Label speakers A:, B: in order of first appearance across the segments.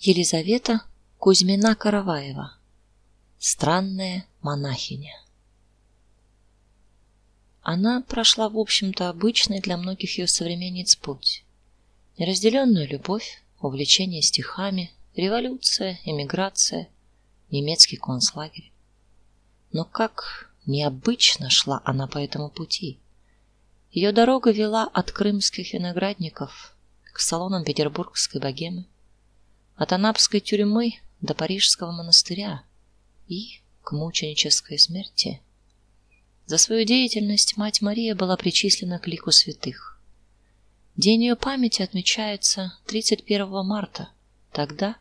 A: Елизавета Кузьмина Караваева. Странная монахиня. Она прошла, в общем-то, обычный для многих ее современниц путь. Неразделенную любовь, увлечение стихами, революция, эмиграция, немецкий концлагерь. Но как необычно шла она по этому пути. Ее дорога вела от крымских виноградников к салонам петербургской богемы, от анапской тюрьмы до парижского монастыря и к мученической смерти. За свою деятельность мать Мария была причислена к лику святых. День ее памяти отмечается 31 марта, тогда,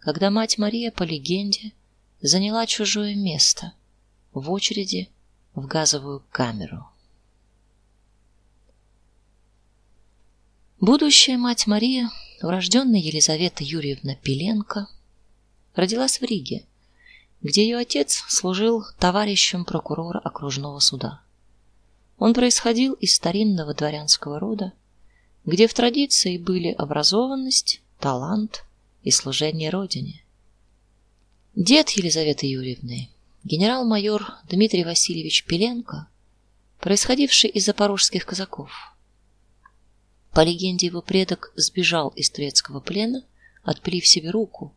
A: когда мать Мария по легенде заняла чужое место в очереди в газовую камеру. Будущая мать Мария, урожденная Елизавета Юрьевна Пеленко, родилась в Риге, где ее отец служил товарищем прокурора окружного суда. Он происходил из старинного дворянского рода, где в традиции были образованность, талант и служение родине. Дед Елизаветы Юрьевны, генерал-майор Дмитрий Васильевич Пеленко, происходивший из запорожских казаков, по легенде, его предок сбежал из турецкого плена, отпилив себе руку,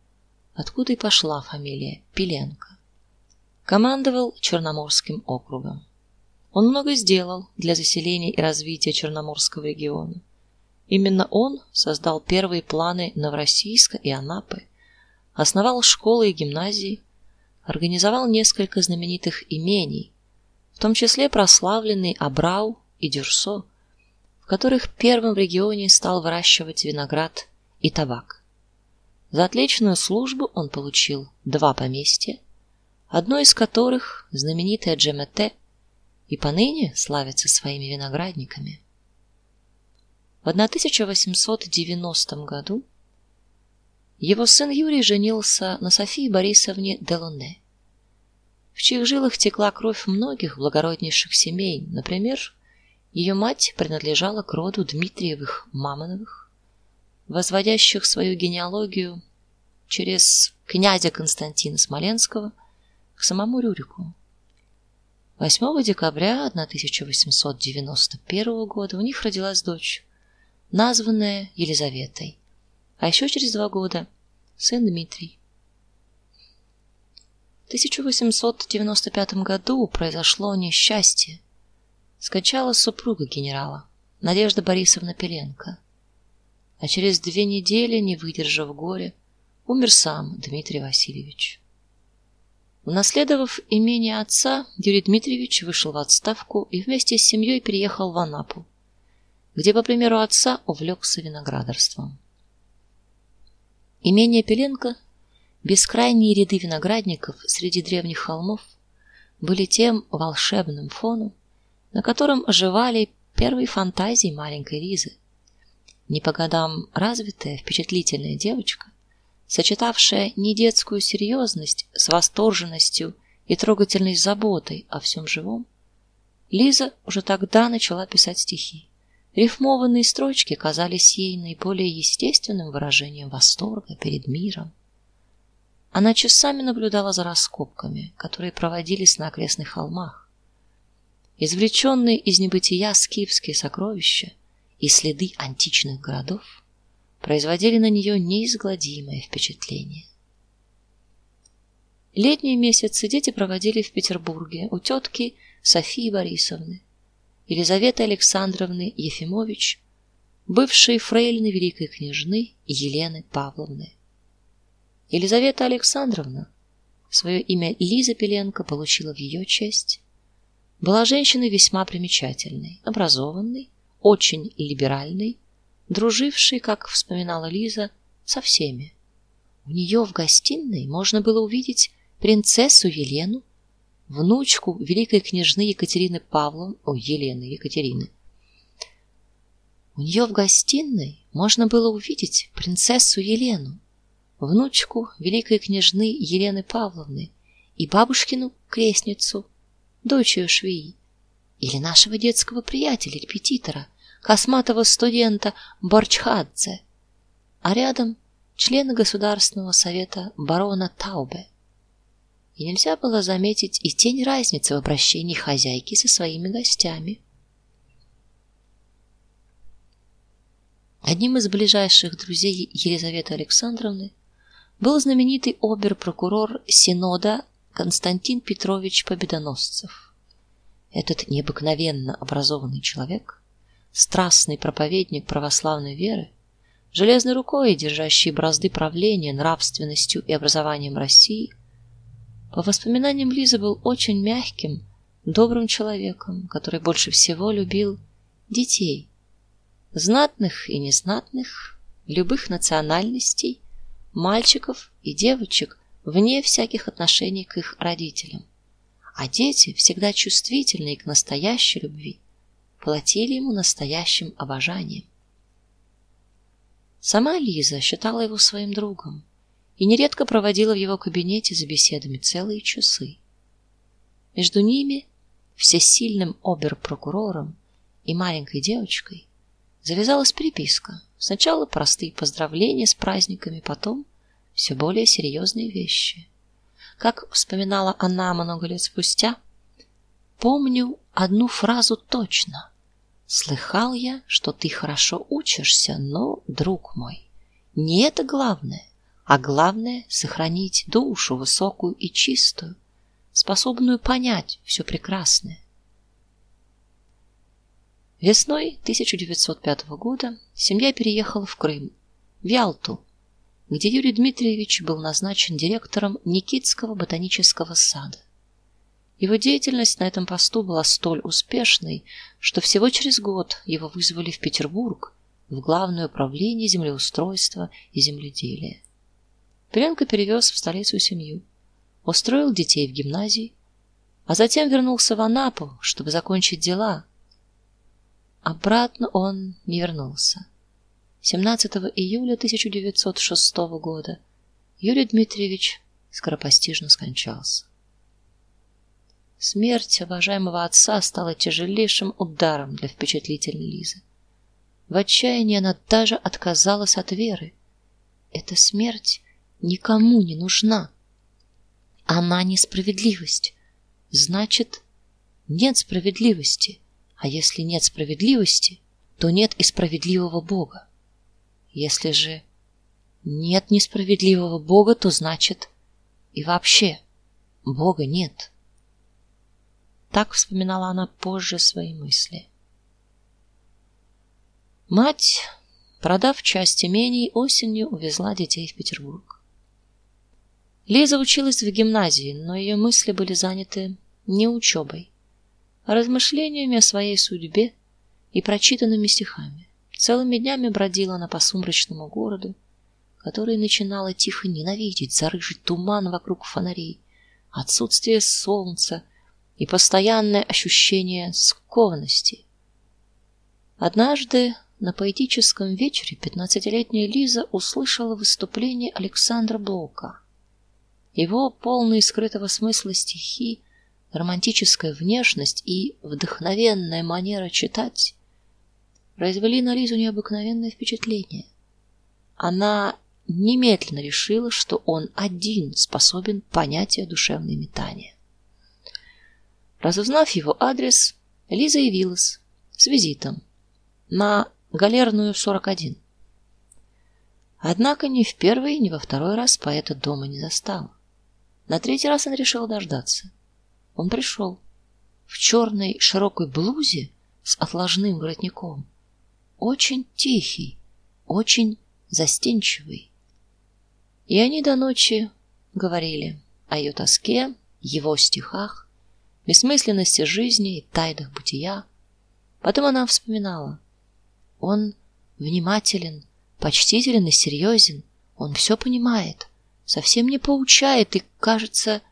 A: откуда и пошла фамилия Пеленко. Командовал Черноморским округом. Он много сделал для заселения и развития Черноморского региона. Именно он создал первые планы Новороссийска и Анапы, основал школы и гимназии, организовал несколько знаменитых имений, в том числе прославленный Абрау и Дюрсо, в которых первым в регионе стал выращивать виноград и табак. За отличную службу он получил два поместья, одно из которых знаменитое Джемете и поныне славится своими виноградниками. В 1890 году его сын Юрий женился на Софии Борисовне Делоне, в чьих жилах текла кровь многих благороднейших семей, например, ее мать принадлежала к роду Дмитриевых Мамоновых, возводящих свою генеалогию через князя Константина Смоленского к самому Рюрику. 8 декабря 1891 года у них родилась дочь, названная Елизаветой, а еще через два года сын Дмитрий. В 1895 году произошло несчастье, скончала супруга генерала, Надежда Борисовна Пеленко. А через две недели, не выдержав горя, умер сам Дмитрий Васильевич. Унаследовав имение отца, Юрий Дмитриевич вышел в отставку и вместе с семьей переехал в Анапу, где, по примеру отца, увлекся виноградарством. Имение Пеленко, бескрайние ряды виноградников среди древних холмов, были тем волшебным фоном, на котором оживали первые фантазии маленькой Лизы. Не по годам развитая, впечатлительная девочка, сочетавшая не детскую серьезность с восторженностью и трогательной заботой о всем живом, Лиза уже тогда начала писать стихи. Рифмованные строчки казались ей наиболее естественным выражением восторга перед миром. Она часами наблюдала за раскопками, которые проводились на окрестных холмах извлеченные из небытия скифские сокровища и следы античных городов производили на нее неизгладимое впечатление. Летние месяцы дети проводили в Петербурге у тетки Софии Борисовны, Елизаветы Александровны Ефимович, бывшей фрейлины великой княжны Елены Павловны. Елизавета Александровна свое имя Лиза Пеленко получила в ее честь была женщиной весьма примечательной, образованной, очень либеральной, дружившей, как вспоминала Лиза, со всеми. У нее в гостиной можно было увидеть принцессу Елену, внучку великой княжны Екатерины Павловны, о, Елены Екатерины. У нее в гостиной можно было увидеть принцессу Елену, внучку великой княжны Елены Павловны и бабушкину крестницу дочь ее швеи, или нашего детского приятеля репетитора, косматого студента Борчхадзе. А рядом члена Государственного совета барона Таубе. И нельзя было заметить и тень разницы в обращении хозяйки со своими гостями. Одним из ближайших друзей Елизаветы Александровны был знаменитый обер-прокурор Синода Константин Петрович Победоносцев. Этот необыкновенно образованный человек, страстный проповедник православной веры, железной рукой держащий бразды правления нравственностью и образованием России, по воспоминаниям Лизы был очень мягким, добрым человеком, который больше всего любил детей знатных и незнатных, любых национальностей, мальчиков и девочек вне всяких отношений к их родителям. А дети, всегда чувствительные к настоящей любви, платили ему настоящим обожанием. Сама Лиза считала его своим другом и нередко проводила в его кабинете за беседами целые часы. Между ними, всесильным обер-прокурором и маленькой девочкой, завязалась переписка. Сначала простые поздравления с праздниками, потом все более серьезные вещи. Как вспоминала она много лет спустя, помню одну фразу точно. Слыхал я, что ты хорошо учишься, но, друг мой, не это главное, а главное сохранить душу высокую и чистую, способную понять все прекрасное. Весной 1905 года семья переехала в Крым, в Ялту, где Юрий Дмитриевич был назначен директором Никитского ботанического сада. Его деятельность на этом посту была столь успешной, что всего через год его вызвали в Петербург в главное управление землеустройства и земледелия. Пеленко перевез в столицу семью, устроил детей в гимназии, а затем вернулся в Анапу, чтобы закончить дела, Обратно он не вернулся. 17 июля 1906 года Юрий Дмитриевич скоропостижно скончался. Смерть уважаемого отца стала тяжелейшим ударом для впечатлительной Лизы. В отчаянии она даже отказалась от веры. Эта смерть никому не нужна. Она несправедливость. Значит, нет справедливости. А если нет справедливости, то нет и справедливого Бога. Если же нет несправедливого Бога, то значит и вообще Бога нет. Так вспоминала она позже свои мысли. Мать, продав часть имений, осенью увезла детей в Петербург. Лиза училась в гимназии, но ее мысли были заняты не учебой, размышлениями о своей судьбе и прочитанными стихами. Целыми днями бродила она по сумрачному городу, который начинала тихо ненавидеть за рыжий туман вокруг фонарей, отсутствие солнца и постоянное ощущение скованности. Однажды на поэтическом вечере пятнадцатилетняя Лиза услышала выступление Александра Блока. Его полные скрытого смысла стихи романтическая внешность и вдохновенная манера читать произвели на Лизу необыкновенное впечатление. Она немедленно решила, что он один способен понять ее душевные метания. Разузнав его адрес, Лиза явилась с визитом на Галерную 41. Однако ни в первый, ни во второй раз поэта дома не застала. На третий раз она решила дождаться. Он пришел в черной широкой блузе с отложным воротником, очень тихий, очень застенчивый. И они до ночи говорили о ее тоске, его стихах, бессмысленности жизни и тайнах бытия. Потом она вспоминала: он внимателен, почтителен и серьезен, он все понимает, совсем не поучает и, кажется,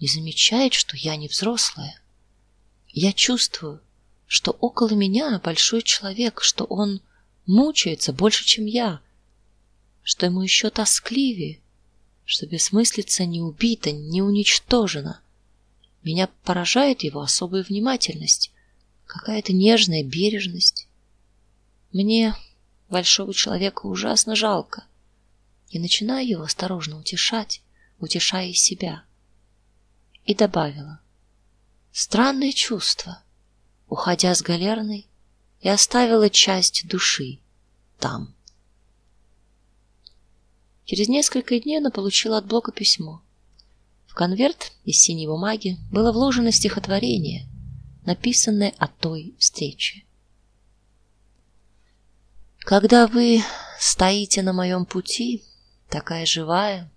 A: не замечает, что я не взрослая. Я чувствую, что около меня большой человек, что он мучается больше, чем я, что ему еще тоскливее, что бессмыслица не убита, не уничтожена. Меня поражает его особая внимательность, какая-то нежная бережность. Мне большого человека ужасно жалко. и начинаю его осторожно утешать, утешая себя. И добавила: странное чувство, уходя с галерной, я оставила часть души там. Через несколько дней она получила от Блока письмо. В конверт из синей бумаги было вложено стихотворение, написанное о той встрече. Когда вы стоите на моем пути, такая живая,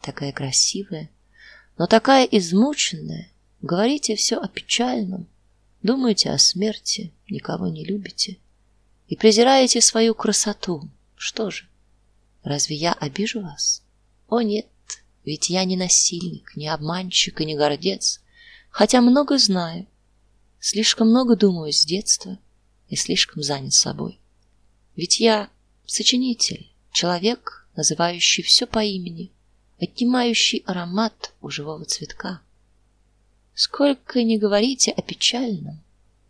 A: такая красивая, но такая измученная, говорите все о печальном, думаете о смерти, никого не любите и презираете свою красоту. Что же? Разве я обижу вас? О нет, ведь я не насильник, не обманщик и не гордец, хотя много знаю, слишком много думаю с детства и слишком занят собой. Ведь я сочинитель, человек, называющий все по имени, отнимающий аромат у живого цветка. Сколько не говорите о печальном,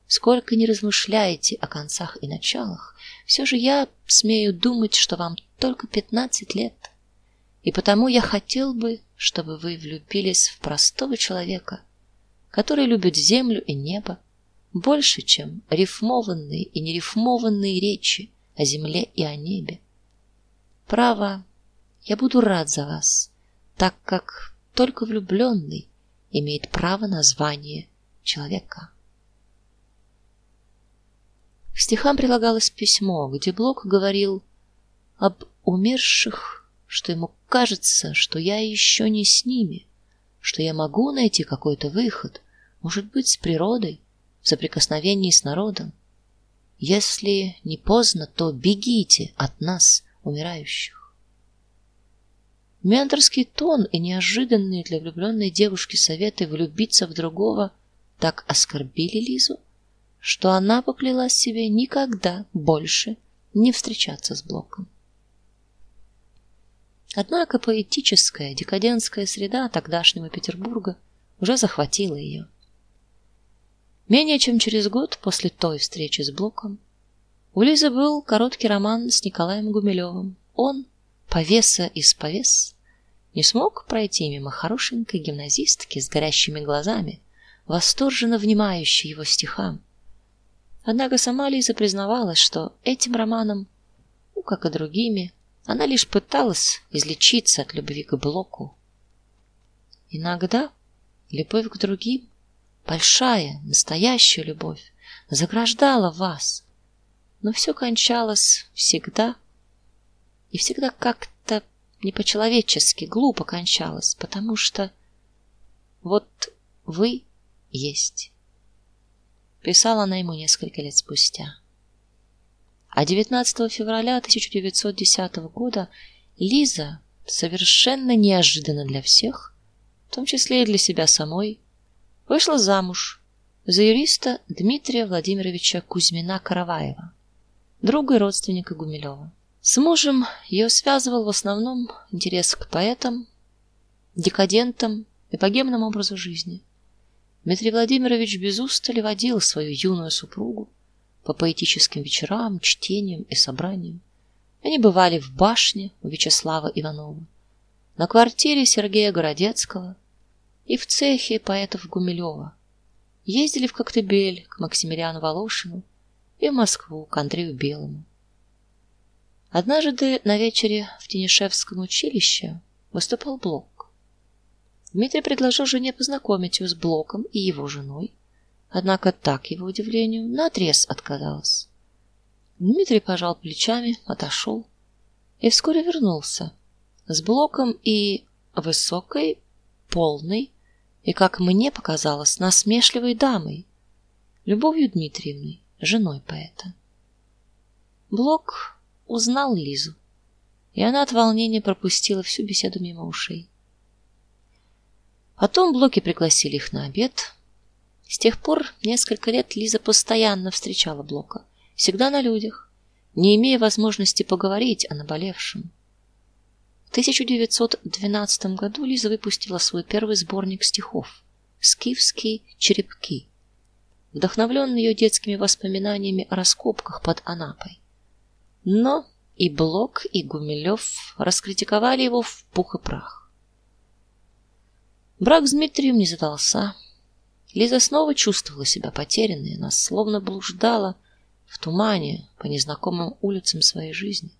A: сколько не размышляете о концах и началах, все же я смею думать, что вам только пятнадцать лет. И потому я хотел бы, чтобы вы влюбились в простого человека, который любит землю и небо больше, чем рифмованные и нерифмованные речи о земле и о небе. Право, я буду рад за вас, так как только влюбленный имеет право на звание человека. К стихам прилагалось письмо, где Блок говорил об умерших, что ему кажется, что я еще не с ними, что я могу найти какой-то выход, может быть, с природой, в соприкосновении с народом. Если не поздно, то бегите от нас, умирающих. Менторский тон и неожиданные для влюбленной девушки советы влюбиться в другого так оскорбили Лизу, что она поклялась себе никогда больше не встречаться с Блоком. Однако поэтическая, декадентская среда тогдашнего Петербурга уже захватила ее. Менее чем через год после той встречи с Блоком у Лизы был короткий роман с Николаем Гумилевым. Он, повеса из повес, не смог пройти мимо хорошенькой гимназистки с горящими глазами, восторженно внимающей его стихам. Однако сама Лиза признавалась, что этим романом, ну как и другими, она лишь пыталась излечиться от любви к Блоку. Иногда любовь к другим большая, настоящая любовь заграждала вас. Но все кончалось всегда и всегда как-то не по-человечески глупо кончалось, потому что вот вы есть. Писала она ему несколько лет спустя. А 19 февраля 1910 года Лиза совершенно неожиданно для всех, в том числе и для себя самой, вышла замуж за юриста Дмитрия Владимировича Кузьмина-Караваева, друга и родственника Гумилева. С мужем ее связывал в основном интерес к поэтам, декадентам и богемному образу жизни. Дмитрий Владимирович без устали водил свою юную супругу по поэтическим вечерам, чтениям и собраниям. Они бывали в башне у Вячеслава Иванова, на квартире Сергея Городецкого, и в цехе поэтов Гумилева. Ездили в Коктебель к Максимилиану Волошину и в Москву к Андрею Белому. Однажды на вечере в Тенишевском училище выступал Блок. Дмитрий предложил жене познакомить ее с Блоком и его женой, однако так его удивлению наотрез отказалась. Дмитрий пожал плечами, отошел и вскоре вернулся с Блоком и высокой, полной и, как мне показалось, насмешливой дамой, Любовью Дмитриевной, женой поэта. Блок узнал Лизу, и она от волнения пропустила всю беседу мимо ушей. Потом Блоки пригласили их на обед. С тех пор несколько лет Лиза постоянно встречала Блока, всегда на людях, не имея возможности поговорить о наболевшем. 1912 году Лиза выпустила свой первый сборник стихов Скифские черепки, вдохновленный ее детскими воспоминаниями о раскопках под Анапой. Но И Блок, и Гумилев раскритиковали его в пух и прах. Брак с Дмитрием не задался. Лиза снова чувствовала себя потерянной, она словно блуждала в тумане по незнакомым улицам своей жизни.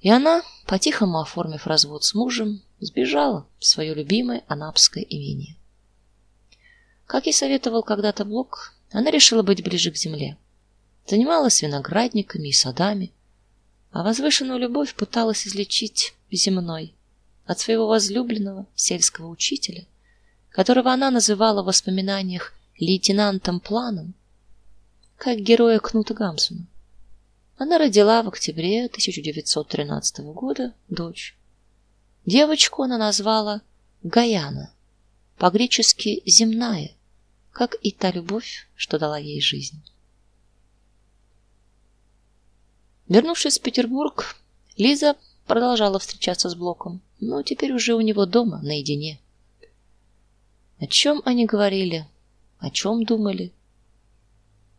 A: И она, по-тихому оформив развод с мужем, сбежала в свое любимое анапское имение. Как и советовал когда-то Блок, она решила быть ближе к земле. Занималась виноградниками и садами, а возвышенную любовь пыталась излечить земной от своего возлюбленного сельского учителя, которого она называла в воспоминаниях лейтенантом Планом, как героя Кнута Гамсуна. Она родила в октябре 1913 года дочь. Девочку она назвала Гаяна, по-гречески земная, как и та любовь, что дала ей жизнь. Вернувшись в Петербург, Лиза продолжала встречаться с Блоком, но теперь уже у него дома, наедине. О чем они говорили, о чем думали?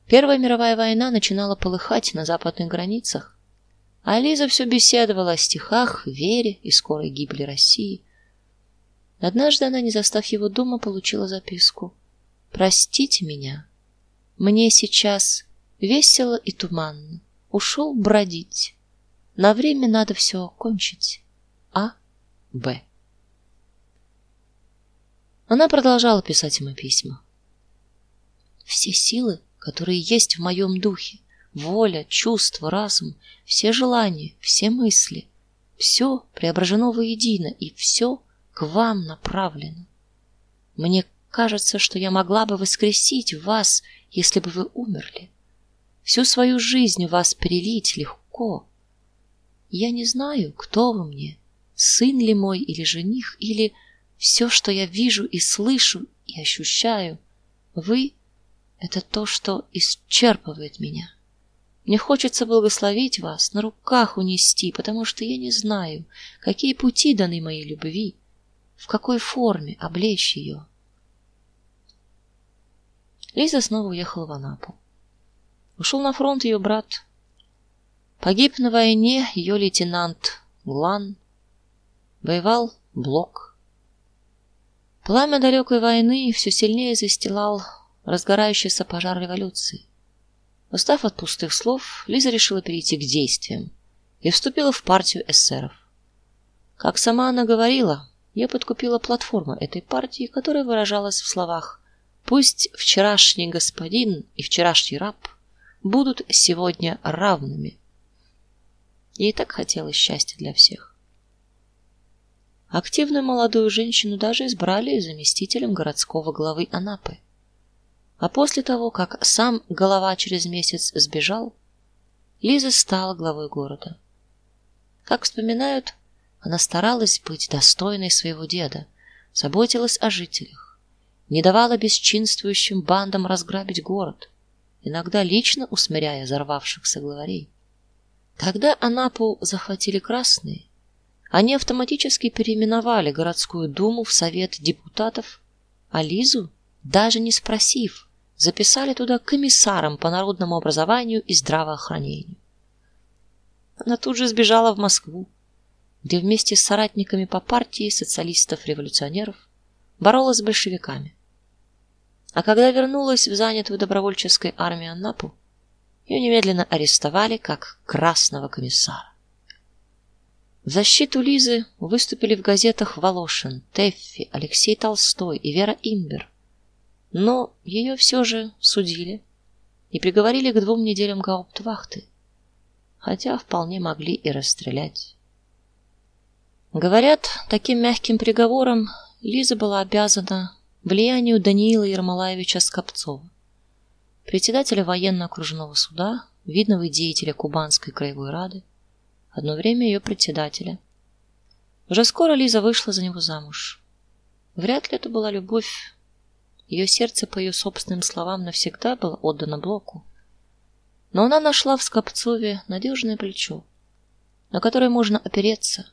A: Первая мировая война начинала полыхать на западных границах, а Лиза все беседовала о стихах, вере и скорой гибели России. Однажды она, не застав его дома, получила записку: "Простите меня. Мне сейчас весело и туманно ушел бродить. На время надо все кончить. А. Б. Она продолжала писать ему письма. Все силы, которые есть в моем духе, воля, чувство, разум, все желания, все мысли, все преображено воедино и все к вам направлено. Мне кажется, что я могла бы воскресить вас, если бы вы умерли всю свою жизнь вас перелить легко. Я не знаю, кто вы мне, сын ли мой или жених, или все, что я вижу и слышу и ощущаю. Вы это то, что исчерпывает меня. Мне хочется благословить вас, на руках унести, потому что я не знаю, какие пути даны моей любви, в какой форме облечь ее. Лиза снова уехала в Анапу. Ушел на фронт ее брат. Погиб на войне ее лейтенант Лан. Воевал Блок. Пламя далекой войны все сильнее застилал разгорающийся пожар революции. Устав от пустых слов, Лиза решила перейти к действиям и вступила в партию эсеров. Как сама она говорила, я подкупила платформу этой партии, которая выражалась в словах: "Пусть вчерашний господин и вчерашний раб будут сегодня равными. Ей так хотелось счастья для всех. Активную молодую женщину даже избрали заместителем городского главы Анапы. А после того, как сам голова через месяц сбежал, Лиза стала главой города. Как вспоминают, она старалась быть достойной своего деда, заботилась о жителях, не давала бесчинствующим бандам разграбить город иногда лично усмиряя взорвавшихся главарей. Когда Анапу захватили красные, они автоматически переименовали городскую думу в совет депутатов, а Лизу, даже не спросив, записали туда комиссаром по народному образованию и здравоохранению. Она тут же сбежала в Москву, где вместе с соратниками по партии социалистов-революционеров боролась с большевиками. А когда вернулась в занятую добровольческой армию Анапу, ее немедленно арестовали как красного комиссара. В защиту Лизы выступили в газетах Волошин, Теффи, Алексей Толстой и Вера Имбер. Но ее все же судили и приговорили к двум неделям гауптвахты, хотя вполне могли и расстрелять. Говорят, таким мягким приговором Лиза была обязана влиянию Даниила Ермолаевича Скопцова, председателя военно-окружного суда, видного деятеля Кубанской краевой рады, одно время ее председателя. Уже скоро Лиза вышла за него замуж. Вряд ли это была любовь. Ее сердце, по ее собственным словам, навсегда было отдано Блоку. Но она нашла в Скопцове надежное плечо, на которое можно опереться,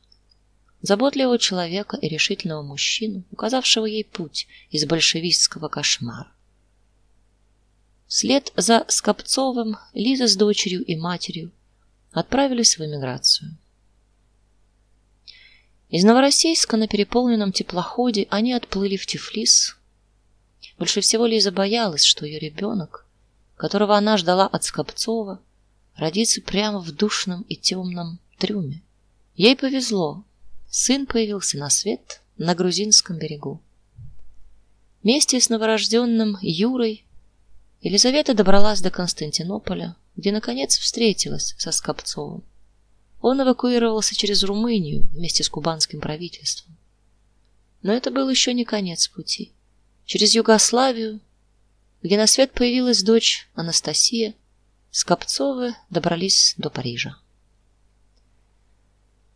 A: заботливого человека и решительного мужчину, указавшего ей путь из большевистского кошмара. Вслед за Скопцовым Лиза с дочерью и матерью отправились в эмиграцию. Из Новороссийска на переполненном теплоходе они отплыли в Тифлис. Больше всего Лиза боялась, что ее ребенок, которого она ждала от Скопцова, родится прямо в душном и темном трюме. Ей повезло. Сын появился на свет на грузинском берегу. Вместе с новорожденным Юрой Елизавета добралась до Константинополя, где наконец встретилась со Скопцовым. Он эвакуировался через Румынию вместе с кубанским правительством. Но это был еще не конец пути. Через Югославию, где на свет появилась дочь Анастасия, Скопцовы добрались до Парижа.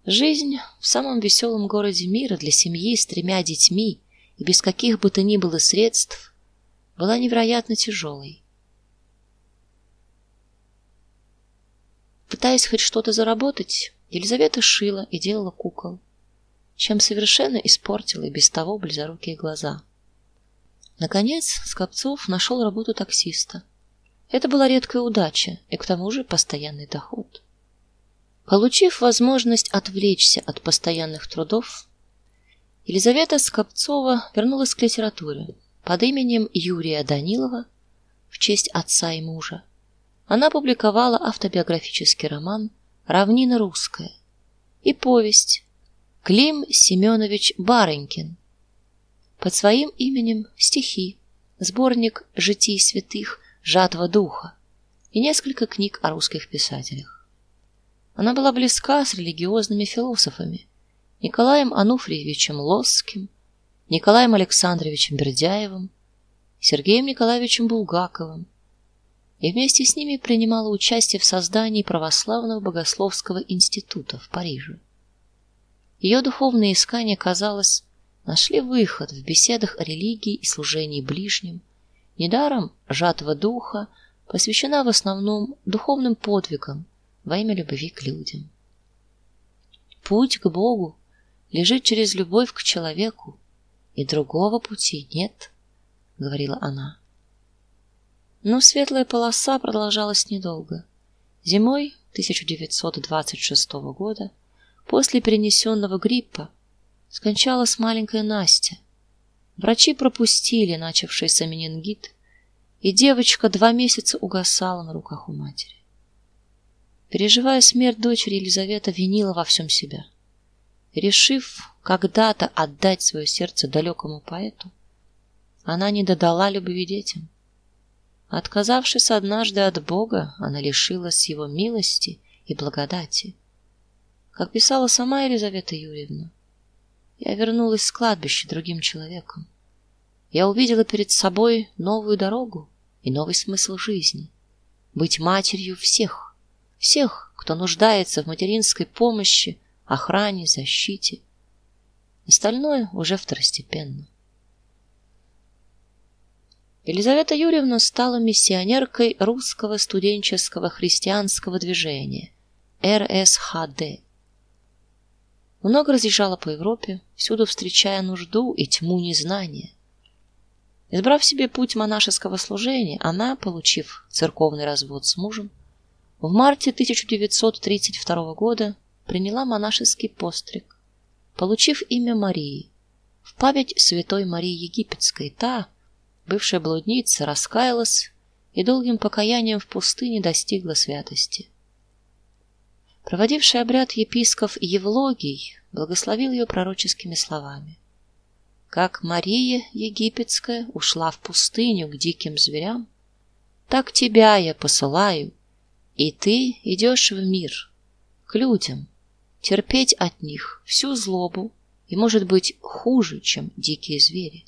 A: Жизнь в самом веселом городе мира для семьи с тремя детьми и без каких бы то ни было средств была невероятно тяжелой. Пытаясь хоть что-то заработать, Елизавета шила и делала кукол, чем совершенно испортила и без того близорукие глаза. Наконец, Скопцов нашел работу таксиста. Это была редкая удача и к тому же постоянный доход. Получив возможность отвлечься от постоянных трудов, Елизавета Скопцова вернулась к литературе под именем Юрия Данилова в честь отца и мужа она публиковала автобиографический роман Равнина русская и повесть Клим Семенович Баренькин. Под своим именем стихи, сборник житий святых, жатва духа и несколько книг о русских писателях. Она была близка с религиозными философами Николаем Ануфриевичем Лосским, Николаем Александровичем Бердяевым, Сергеем Николаевичем Булгаковым, и вместе с ними принимала участие в создании православного богословского института в Париже. Ее духовные искания, казалось, нашли выход в беседах о религии и служении ближним. Недаром жатва духа посвящена в основном духовным подвигам во имя любви к людям. Путь к Богу лежит через любовь к человеку, и другого пути нет, говорила она. Но светлая полоса продолжалась недолго. Зимой 1926 года, после перенесенного гриппа, скончалась маленькая Настя. Врачи пропустили начавшийся менингит, и девочка два месяца угасала на руках у матери. Переживая смерть дочери, Елизавета винила во всем себя. Решив когда-то отдать свое сердце далекому поэту, она не додала любви детям. Отказавшись однажды от Бога, она лишилась его милости и благодати. Как писала сама Елизавета Юрьевна, я вернулась с кладбища другим человеком. Я увидела перед собой новую дорогу и новый смысл жизни быть матерью всех, всех, кто нуждается в материнской помощи, охране, защите. Остальное уже второстепенно. Елизавета Юрьевна стала миссионеркой русского студенческого христианского движения РСХД. Много разъезжала по Европе, всюду встречая нужду и тьму незнания. Избрав себе путь монашеского служения, она, получив церковный развод с мужем, в марте 1932 года приняла монашеский постриг, получив имя Марии в память святой Марии Египетской. Та Бывшая блудница раскаялась и долгим покаянием в пустыне достигла святости. Проводивший обряд епископ Евлогий благословил ее пророческими словами: Как Мария египетская ушла в пустыню к диким зверям, так тебя я посылаю, и ты идешь в мир к людям, терпеть от них всю злобу и, может быть, хуже, чем дикие звери.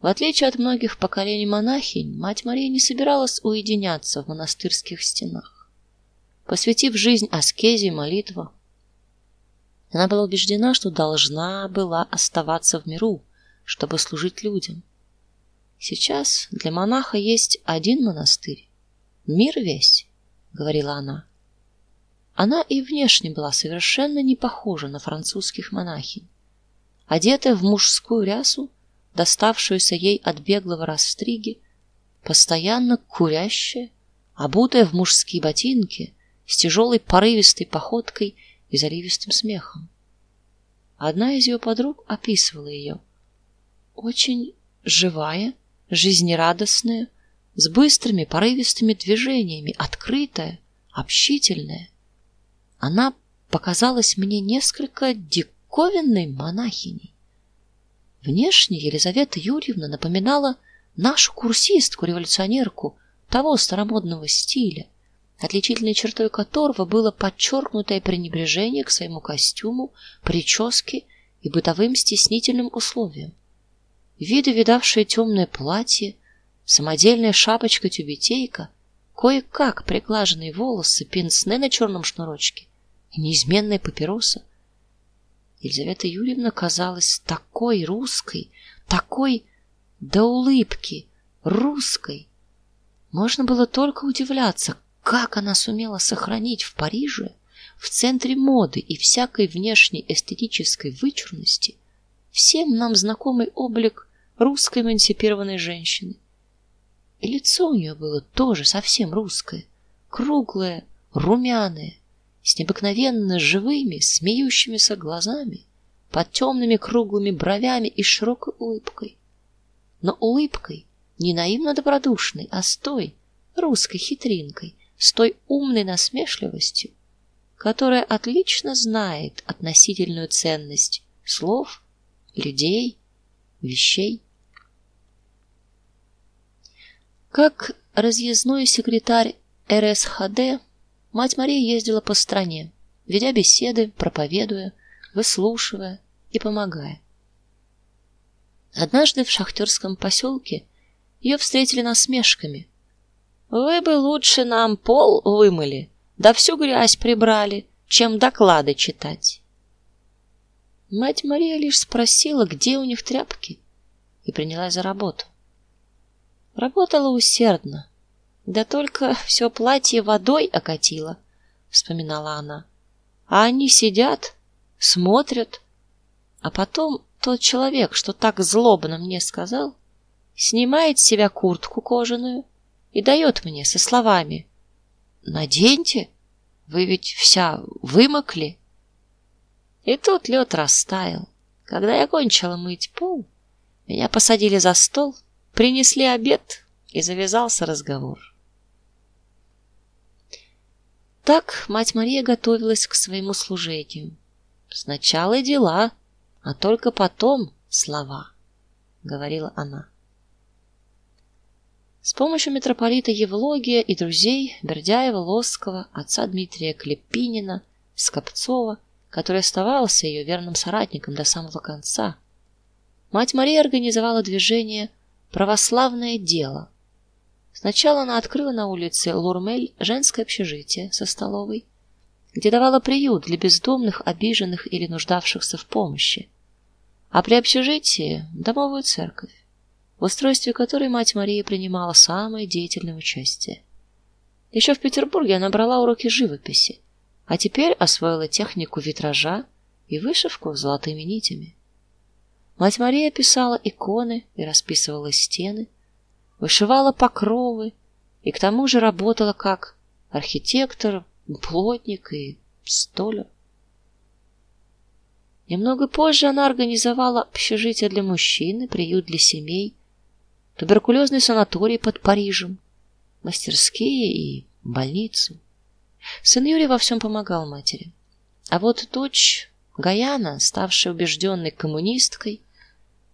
A: В отличие от многих поколений монахинь, мать Мария не собиралась уединяться в монастырских стенах. Посвятив жизнь аскезе и молитвам, она была убеждена, что должна была оставаться в миру, чтобы служить людям. Сейчас для монаха есть один монастырь, мир весь, говорила она. Она и внешне была совершенно не похожа на французских монахинь. Одетая в мужскую рясу, доставшуюся ей от беглого растриги, постоянно курящая, обутая в мужские ботинки, с тяжелой порывистой походкой и заливистым смехом. Одна из ее подруг описывала ее. Очень живая, жизнерадостная, с быстрыми порывистыми движениями, открытая, общительная. Она показалась мне несколько диковинной монахиней. Внешне Елизавета Юрьевна напоминала нашу курсистку-революционерку того старомодного стиля, отличительной чертой которого было подчеркнутое пренебрежение к своему костюму, прическе и бытовым стеснительным условиям. Виды видавшее темное платье, самодельная шапочка-тюбетейка, кое-как приглаженные волосы, пенсне на черном шнурочке и неизменная папироса. Елизавета Юрьевна казалась такой русской, такой до улыбки русской. Можно было только удивляться, как она сумела сохранить в Париже, в центре моды и всякой внешней эстетической вычурности, всем нам знакомый облик русской эмансипированной женщины. И лицо у нее было тоже совсем русское, круглое, румяное, с необыкновенно живыми, смеющимися глазами, под темными круглыми бровями и широкой улыбкой. Но улыбкой не наивно добродушной, а с той русской хитринкой, с той умной насмешливостью, которая отлично знает относительную ценность слов, людей, вещей. Как разъездной секретарь РСХД, мать Мария ездила по стране, ведя беседы, проповедуя, выслушивая и помогая. Однажды в шахтерском поселке ее встретили насмешками, вы бы лучше нам пол вымыли, да всю грязь прибрали, чем доклады читать. Мать Мария лишь спросила, где у них тряпки, и принялась за работу. Работала усердно, да только все платье водой окатило, вспоминала она. А они сидят, смотрят, а потом тот человек, что так злобно мне сказал, снимает с себя куртку кожаную, и дает мне со словами: "Наденьте, вы ведь вся вымокли". И тут лед растаял. Когда я кончила мыть пол, меня посадили за стол, принесли обед, и завязался разговор. Так мать Мария готовилась к своему служению. Сначала дела, а только потом слова, говорила она. С помощью митрополита Евлогия и друзей Бердяева, Лосского, отца Дмитрия Клепинина, Скопцова, который оставался ее верным соратником до самого конца, мать Мария организовала движение Православное дело. Сначала она открыла на улице Лурмель женское общежитие со столовой, где давала приют для бездомных, обиженных или нуждавшихся в помощи, а при общежитии домовую церковь в устройстве которой мать Мария принимала самое деятельное участие. Еще в Петербурге она брала уроки живописи, а теперь освоила технику витража и вышивку золотыми нитями. Мать Мария писала иконы и расписывала стены, вышивала покровы и к тому же работала как архитектор, плотник и столяр. Немного позже она организовала общежитие для мужчин и приют для семей туберкулезный санаторий под Парижем, мастерские и больницу. Сын Юрий во всем помогал матери. А вот дочь Гаяна, ставшая убежденной коммунисткой,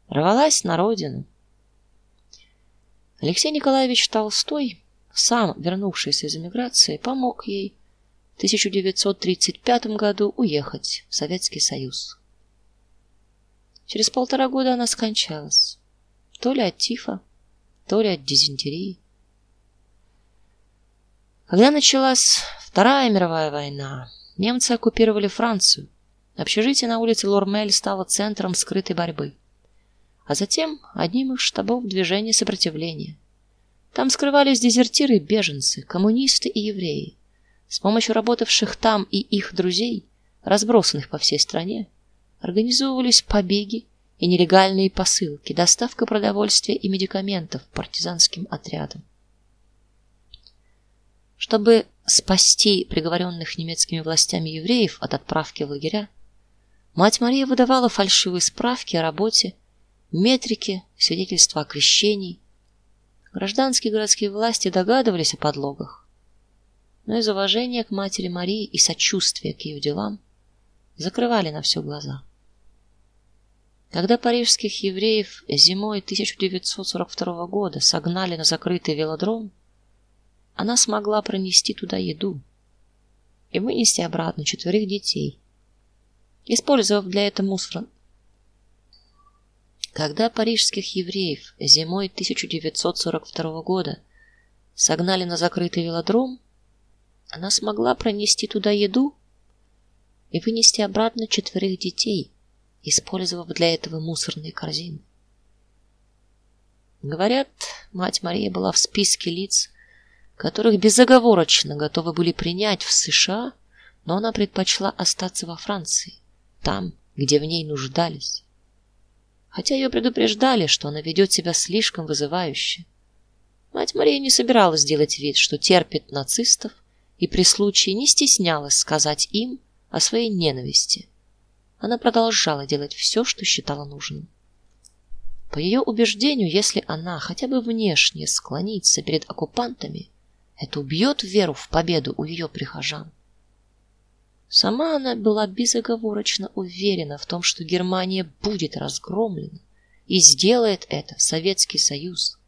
A: рвалась на родину. Алексей Николаевич Толстой, сам вернувшийся из эмиграции, помог ей в 1935 году уехать в Советский Союз. Через полтора года она скончалась, то ли от тифа, то ли от дизентерии. Когда началась Вторая мировая война, немцы оккупировали Францию. Общежитие на улице Лормель стало центром скрытой борьбы, а затем одним из штабов движения сопротивления. Там скрывались дезертиры, беженцы, коммунисты и евреи. С помощью работавших там и их друзей, разбросанных по всей стране, организовывались побеги и нелегальные посылки, доставка продовольствия и медикаментов партизанским отрядам. Чтобы спасти приговоренных немецкими властями евреев от отправки в лагеря, мать Мария выдавала фальшивые справки о работе, метрики, свидетельства о крещении. Гражданские городские власти догадывались о подлогах, но из уважения к матери Марии и сочувствия к ее делам закрывали на все глаза. Когда парижских евреев зимой 1942 года согнали на закрытый велодром, она смогла пронести туда еду и вынести обратно четверых детей, использовав для этого мусор. Когда парижских евреев зимой 1942 года согнали на закрытый велодром, она смогла пронести туда еду и вынести обратно четверых детей, использовав для этого мусорные корзины. Говорят, мать Мария была в списке лиц, которых безоговорочно готовы были принять в США, но она предпочла остаться во Франции, там, где в ней нуждались. Хотя ее предупреждали, что она ведет себя слишком вызывающе. Мать Мария не собиралась делать вид, что терпит нацистов, и при случае не стеснялась сказать им о своей ненависти. Она продолжала делать все, что считала нужным. По ее убеждению, если она хотя бы внешне склонится перед оккупантами, это убьет веру в победу у ее прихожан. Сама она была безоговорочно уверена в том, что Германия будет разгромлена и сделает это Советский Союз.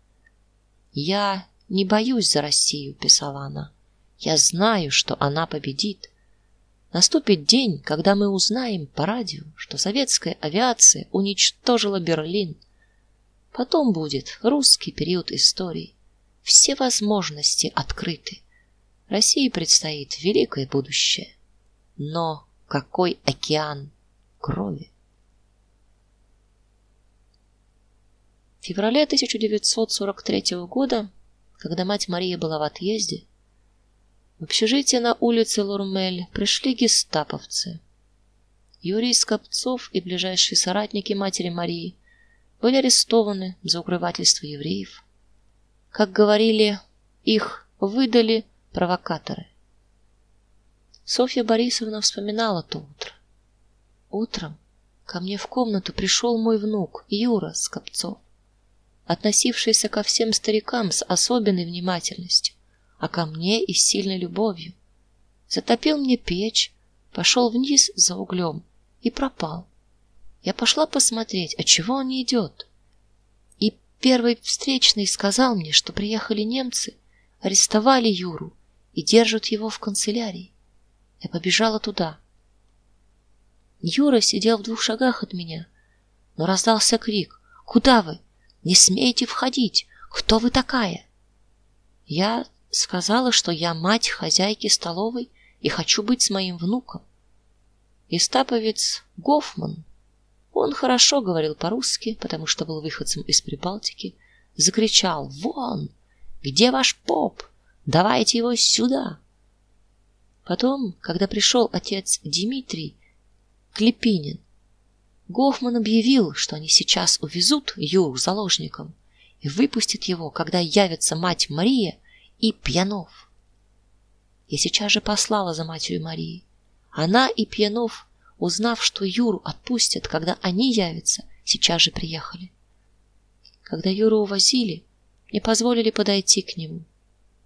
A: Я не боюсь за Россию, писала она. Я знаю, что она победит. Наступит день, когда мы узнаем по радио, что советская авиация уничтожила Берлин. Потом будет русский период истории все возможности открыты. России предстоит великое будущее. Но какой океан крови! В феврале 1943 года, когда мать Мария была в отъезде, в общежитие на улице Лурмель пришли гестаповцы. Юрий Скопцов и ближайшие соратники матери Марии были арестованы за укрывательство евреев как говорили, их выдали провокаторы. Софья Борисовна вспоминала то утро. Утром ко мне в комнату пришел мой внук Юра Скопцов, относившийся ко всем старикам с особенной внимательностью, а ко мне и с сильной любовью. Затопил мне печь, пошел вниз за углем и пропал. Я пошла посмотреть, от чего он не идет. Первый встречный сказал мне, что приехали немцы, арестовали Юру и держат его в канцелярии. Я побежала туда. Юра сидел в двух шагах от меня, но раздался крик: "Куда вы? Не смейте входить! Кто вы такая?" Я сказала, что я мать хозяйки столовой и хочу быть с моим внуком. Истаповец Гофман он хорошо говорил по-русски, потому что был выходцем из Прибалтики, закричал: "Вон! Где ваш поп? Давайте его сюда!" Потом, когда пришел отец Дмитрий Клепинин, Гофман объявил, что они сейчас увезут Юру заложником и выпустят его, когда явится мать Мария и Пьянов. Я сейчас же послала за матерью Марии. Она и Пьянов Узнав, что Юру отпустят, когда они явятся, сейчас же приехали. Когда Юру увозили, мне позволили подойти к нему.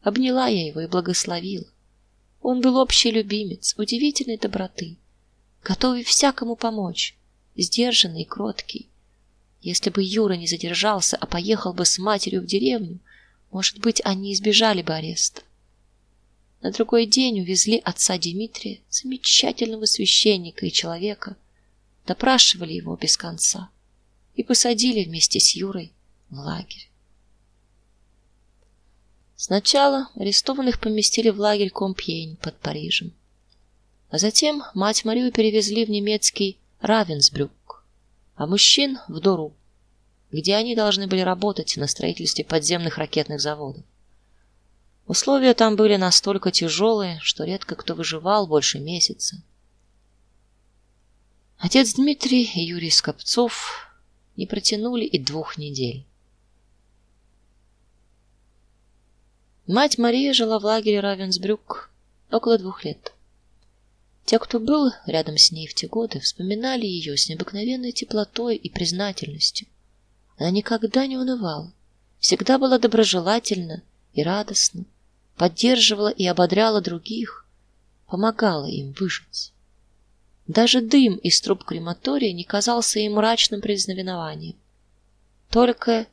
A: Обняла я его и благословила. Он был общий любимец, удивительной доброты, готовый всякому помочь, сдержанный и кроткий. Если бы Юра не задержался, а поехал бы с матерью в деревню, может быть, они избежали бы ареста. На другой день увезли отца Дмитрия, замечательного священника и человека, допрашивали его без конца и посадили вместе с Юрой в лагерь. Сначала арестованных поместили в лагерь Компьень под Парижем. А затем мать Марию перевезли в немецкий Равенсбрюк, а мужчин в Дору, где они должны были работать на строительстве подземных ракетных заводов. Условия там были настолько тяжелые, что редко кто выживал больше месяца. Отец Дмитрий и Юрий Скопцов не протянули и двух недель. Мать Мария жила в лагере Равенсбрюк около двух лет. Те, кто был рядом с ней в те годы, вспоминали ее с необыкновенной теплотой и признательностью. Она никогда не унывала, всегда была доброжелательна и радостна, поддерживала и ободряла других, помогала им выжить. Даже дым из труб крематория не казался им мрачным предзнаменованием. Только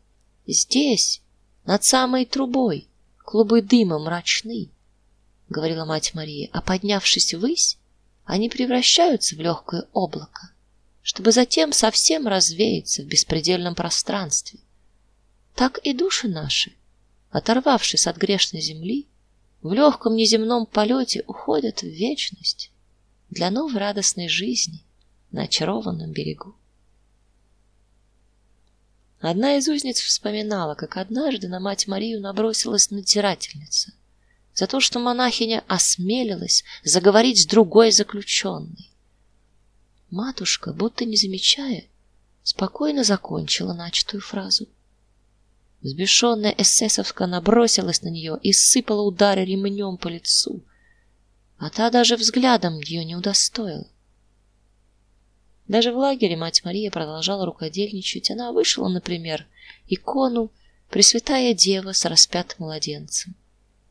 A: здесь, над самой трубой, клубы дыма мрачны, говорила мать Мария, а поднявшись ввысь, они превращаются в легкое облако, чтобы затем совсем развеяться в беспредельном пространстве. Так и души наши, оторвавшись от грешной земли, в легком неземном полете уходят в вечность для новой радостной жизни на очарованном берегу. Одна из узниц вспоминала, как однажды на мать Марию набросилась надзирательница за то, что монахиня осмелилась заговорить с другой заключенной. Матушка, будто не замечая, спокойно закончила начатую фразу. Взбешенная эсэсовка набросилась на нее и сыпала удары ремнем по лицу, а та даже взглядом ее не удостоила. Даже в лагере мать Мария продолжала рукодельничать. Она вышла, например, икону Пресвятая Дева с распятым младенцем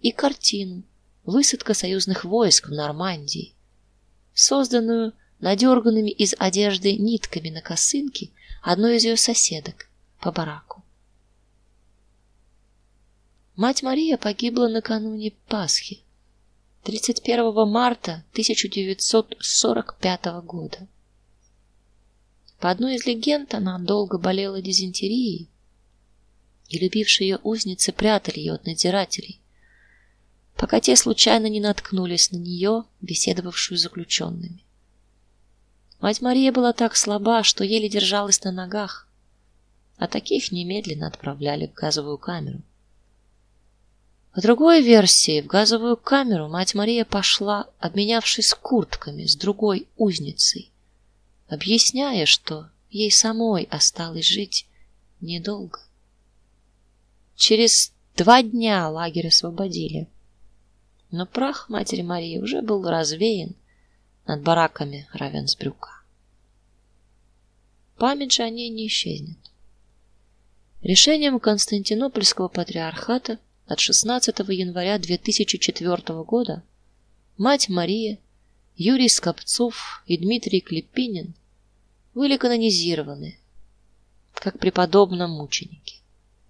A: и картину Высадка союзных войск в Нормандии, созданную надерганными из одежды нитками на косынке одной из ее соседок по бараку. Мать Мария погибла накануне Пасхи, 31 марта 1945 года. По одной из легенд, она долго болела дизентерией, и любившие ее узницы прятали ее от надзирателей, пока те случайно не наткнулись на нее, беседовавшую с заключенными. Мать Мария была так слаба, что еле держалась на ногах, а таких немедленно отправляли в газовую камеру. По другой версии, в газовую камеру мать Мария пошла, обменявшись куртками с другой узницей, объясняя, что ей самой осталось жить недолго. Через два дня лагерь освободили. Но прах матери Марии уже был развеян над бараками Равенсбрюка. Память же о ней не исчезнет. Решением Константинопольского патриархата от 16 января 2004 года мать Мария, Юрий Скопцов и Дмитрий Клепинин были канонизированы как преподобно мученики.